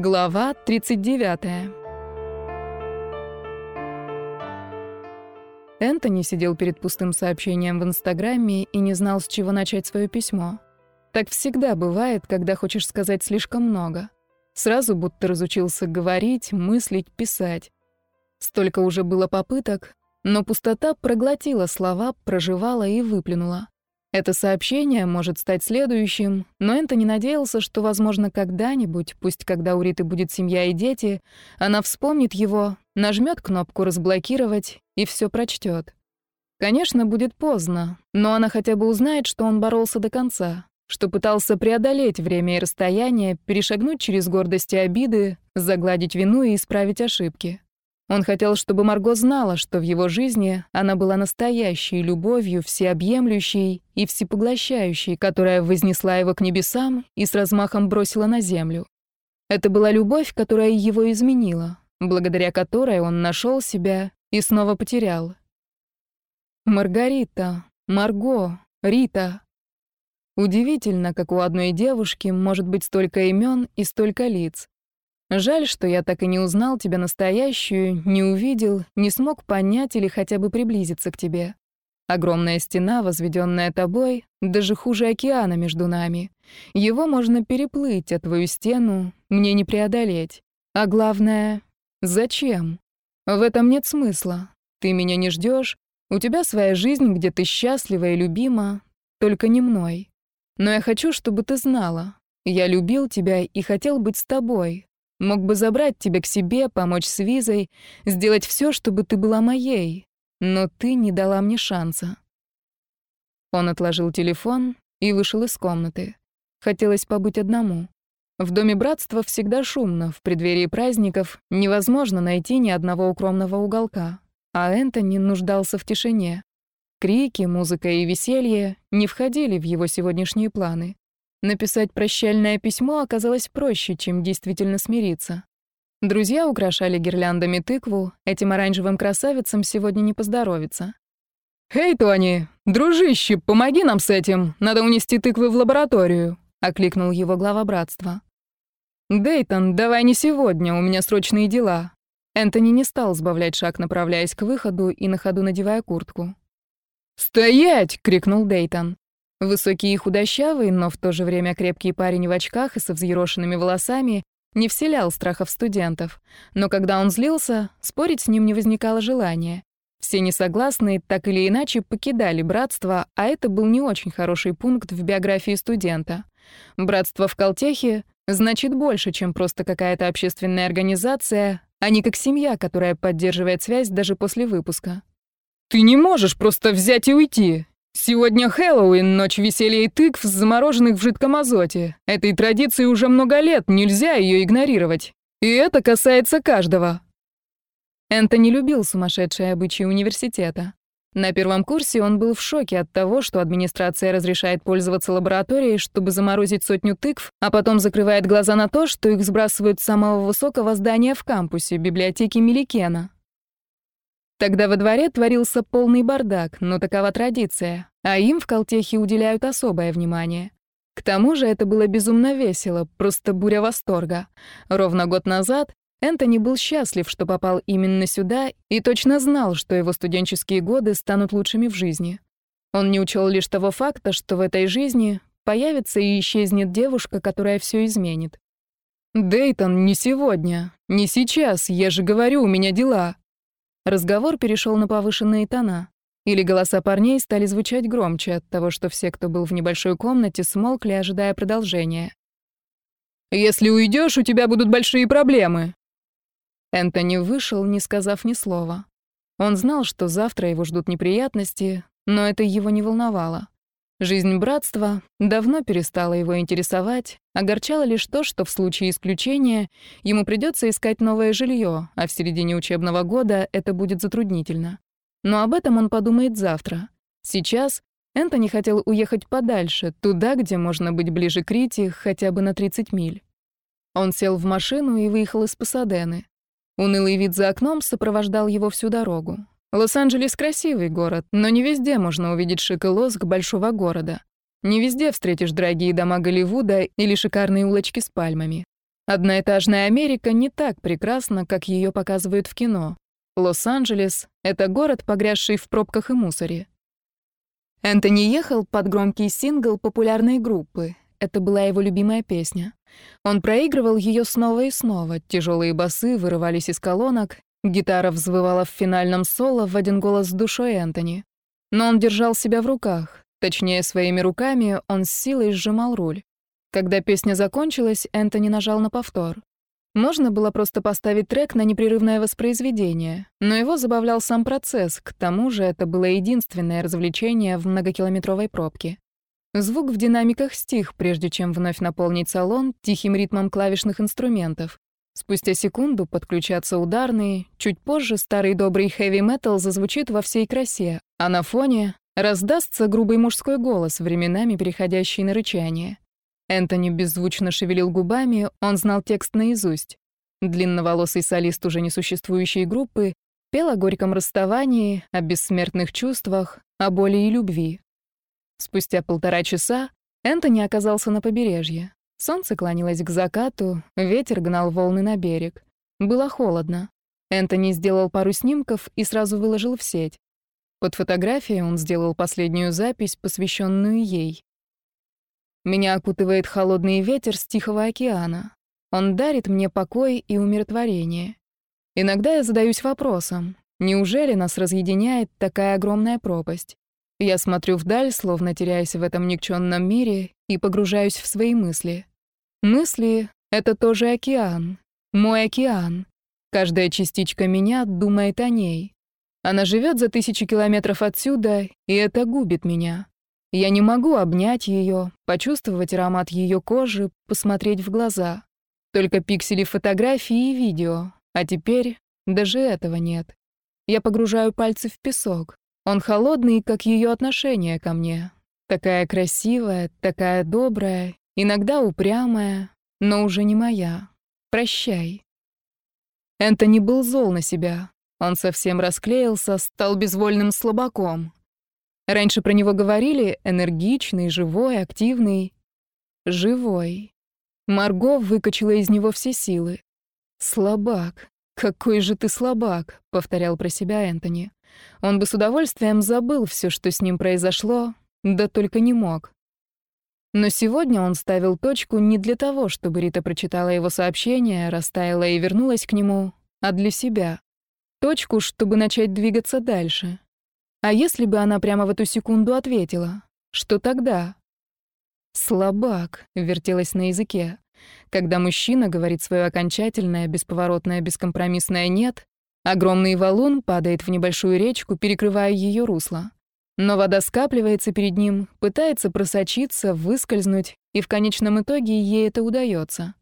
Глава 39. Энтони сидел перед пустым сообщением в Инстаграме и не знал, с чего начать свое письмо. Так всегда бывает, когда хочешь сказать слишком много. Сразу будто разучился говорить, мыслить, писать. Столько уже было попыток, но пустота проглотила слова, проживала и выплюнула. Это сообщение может стать следующим, но Энтони надеялся, что, возможно, когда-нибудь, пусть когда у Риты будет семья и дети, она вспомнит его, нажмет кнопку «разблокировать» и все прочтет. Конечно, будет поздно, но она хотя бы узнает, что он боролся до конца, что пытался преодолеть время и расстояние, перешагнуть через гордость и обиды, загладить вину и исправить ошибки. Он хотел, чтобы Марго знала, что в его жизни она была настоящей любовью, всеобъемлющей и всепоглощающей, которая вознесла его к небесам и с размахом бросила на землю. Это была любовь, которая его изменила, благодаря которой он нашел себя и снова потерял. Маргарита, Марго, Рита. Удивительно, как у одной девушки может быть столько имен и столько лиц. Жаль, что я так и не узнал тебя настоящую, не увидел, не смог понять или хотя бы приблизиться к тебе. Огромная стена, возведенная тобой, даже хуже океана между нами. Его можно переплыть, а твою стену мне не преодолеть. А главное, зачем? В этом нет смысла. Ты меня не ждешь, у тебя своя жизнь, где ты счастлива и любима, только не мной. Но я хочу, чтобы ты знала. Я любил тебя и хотел быть с тобой, Мог бы забрать тебя к себе, помочь с визой, сделать все, чтобы ты была моей. Но ты не дала мне шанса. Он отложил телефон и вышел из комнаты. Хотелось побыть одному. В доме братства всегда шумно, в преддверии праздников невозможно найти ни одного укромного уголка. А Энтони нуждался в тишине. Крики, музыка и веселье не входили в его сегодняшние планы. Написать прощальное письмо оказалось проще, чем действительно смириться. Друзья украшали гирляндами тыкву, этим оранжевым красавицам сегодня не поздоровится. «Эй, Тони, дружище, помоги нам с этим, надо унести тыквы в лабораторию», — окликнул его глава братства. «Дейтон, давай не сегодня, у меня срочные дела». Энтони не стал сбавлять шаг, направляясь к выходу и на ходу надевая куртку. «Стоять!» — крикнул Дейтон. Высокий и худощавый, но в то же время крепкий парень в очках и со взъерошенными волосами не вселял страха в студентов. Но когда он злился, спорить с ним не возникало желания. Все несогласные так или иначе покидали братство, а это был не очень хороший пункт в биографии студента. Братство в Колтехе значит больше, чем просто какая-то общественная организация, а не как семья, которая поддерживает связь даже после выпуска. «Ты не можешь просто взять и уйти. Сегодня Хэллоуин, ночь веселья и тыкв, замороженных в жидком азоте. Этой традиции уже много лет, нельзя ее игнорировать. И это касается каждого. Энтони любил сумасшедшие обычаи университета. На первом курсе он был в шоке от того, что администрация разрешает пользоваться лабораторией, чтобы заморозить сотню тыкв, а потом закрывает глаза на то, что их сбрасывают с самого высокого здания в кампусе, библиотеки Меликена. Тогда во дворе творился полный бардак, но такова традиция, а им в Колтехе уделяют особое внимание. К тому же это было безумно весело, просто буря восторга. Ровно год назад Энтони был счастлив, что попал именно сюда и точно знал, что его студенческие годы станут лучшими в жизни. Он не учел лишь того факта, что в этой жизни появится и исчезнет девушка, которая все изменит. «Дейтон, не сегодня, не сейчас, я же говорю, у меня дела», Разговор перешел на повышенные тона. Или голоса парней стали звучать громче от того, что все, кто был в небольшой комнате, смолкли, ожидая продолжения. «Если уйдешь, у тебя будут большие проблемы». Энтони вышел, не сказав ни слова. Он знал, что завтра его ждут неприятности, но это его не волновало. Жизнь братства давно перестала его интересовать, огорчало лишь то, что в случае исключения ему придется искать новое жилье, а в середине учебного года это будет затруднительно. Но об этом он подумает завтра. Сейчас Энтони хотел уехать подальше, туда, где можно быть ближе к Рите, хотя бы на 30 миль. Он сел в машину и выехал из Пасадены. Унылый вид за окном сопровождал его всю дорогу. Лос-Анджелес красивый город, но не везде можно увидеть шик и лоск большого города. Не везде встретишь дорогие дома Голливуда или шикарные улочки с пальмами. Одноэтажная Америка не так прекрасна, как ее показывают в кино. Лос-Анджелес — это город, погрязший в пробках и мусоре. Энтони ехал под громкий сингл популярной группы. Это была его любимая песня. Он проигрывал ее снова и снова. Тяжелые басы вырывались из колонок, гитара взвывала в финальном соло в один голос с душой Энтони. Но он держал себя в руках. Точнее, своими руками он с силой сжимал руль. Когда песня закончилась, Энтони нажал на повтор. Можно было просто поставить трек на непрерывное воспроизведение, но его забавлял сам процесс, к тому же это было единственное развлечение в многокилометровой пробке. Звук в динамиках стих, прежде чем вновь наполнить салон тихим ритмом клавишных инструментов. Спустя секунду подключатся ударные, чуть позже старый добрый хэви-метал зазвучит во всей красе, а на фоне раздастся грубый мужской голос, временами переходящий на рычание. Энтони беззвучно шевелил губами, он знал текст наизусть. Длинноволосый солист уже несуществующей группы пел о горьком расставании, о бессмертных чувствах, о боли и любви. Спустя полтора часа Энтони оказался на побережье. Солнце клонилось к закату, ветер гнал волны на берег. Было холодно. Энтони сделал пару снимков и сразу выложил в сеть. Под фотографией он сделал последнюю запись, посвященную ей. Меня окутывает холодный ветер с Тихого океана. Он дарит мне покой и умиротворение. Иногда я задаюсь вопросом, неужели нас разъединяет такая огромная пропасть? Я смотрю вдаль, словно теряясь в этом никчемном мире, и погружаюсь в свои мысли. Мысли — это тоже океан. Мой океан. Каждая частичка меня думает о ней. Она живет за тысячи километров отсюда, и это губит меня. Я не могу обнять ее, почувствовать аромат ее кожи, посмотреть в глаза. Только пиксели фотографии и видео. А теперь даже этого нет. Я погружаю пальцы в песок. Он холодный, как ее отношение ко мне. Такая красивая, такая добрая, иногда упрямая, но уже не моя. Прощай. Энтони был зол на себя. Он совсем расклеился, стал безвольным слабаком. Раньше про него говорили энергичный, живой, активный. Живой. Марго выкачала из него все силы. «Слабак. Какой же ты слабак», — повторял про себя Энтони. Он бы с удовольствием забыл все, что с ним произошло, да только не мог. Но сегодня он ставил точку не для того, чтобы Рита прочитала его сообщение, растаяла и вернулась к нему, а для себя. Точку, чтобы начать двигаться дальше. А если бы она прямо в эту секунду ответила? Что тогда? «Слабак», — вертелась на языке. Когда мужчина говорит свое окончательное, бесповоротное, бескомпромиссное «нет», огромный валун падает в небольшую речку, перекрывая ее русло. Но вода скапливается перед ним, пытается просочиться, выскользнуть, и в конечном итоге ей это удается.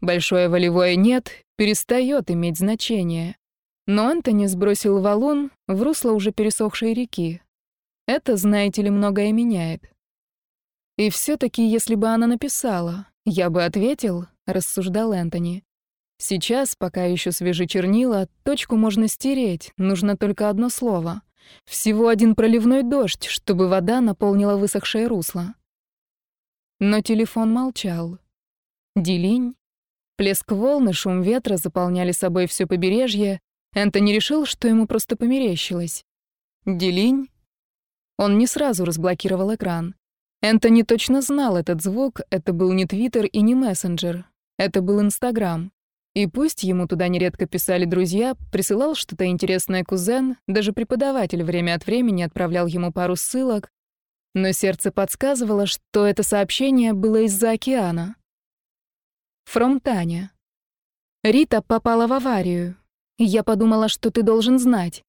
Большое волевое «нет» перестает иметь значение. Но Антони сбросил валун в русло уже пересохшей реки. Это, знаете ли, многое меняет. И все таки если бы она написала, я бы ответил, рассуждал Энтони. Сейчас, пока еще свежи чернила, точку можно стереть, нужно только одно слово. Всего один проливной дождь, чтобы вода наполнила высохшее русло. Но телефон молчал. Делинь. Плеск волн и шум ветра заполняли собой все побережье, Энтони решил, что ему просто померещилось. «Делинь?» Он не сразу разблокировал экран. Энтони точно знал этот звук, это был не Твиттер и не мессенджер. Это был Инстаграм. И пусть ему туда нередко писали друзья, присылал что-то интересное кузен, даже преподаватель время от времени отправлял ему пару ссылок, но сердце подсказывало, что это сообщение было из-за океана. Фром Таня. Рита попала в аварию. Я подумала, что ты должен знать.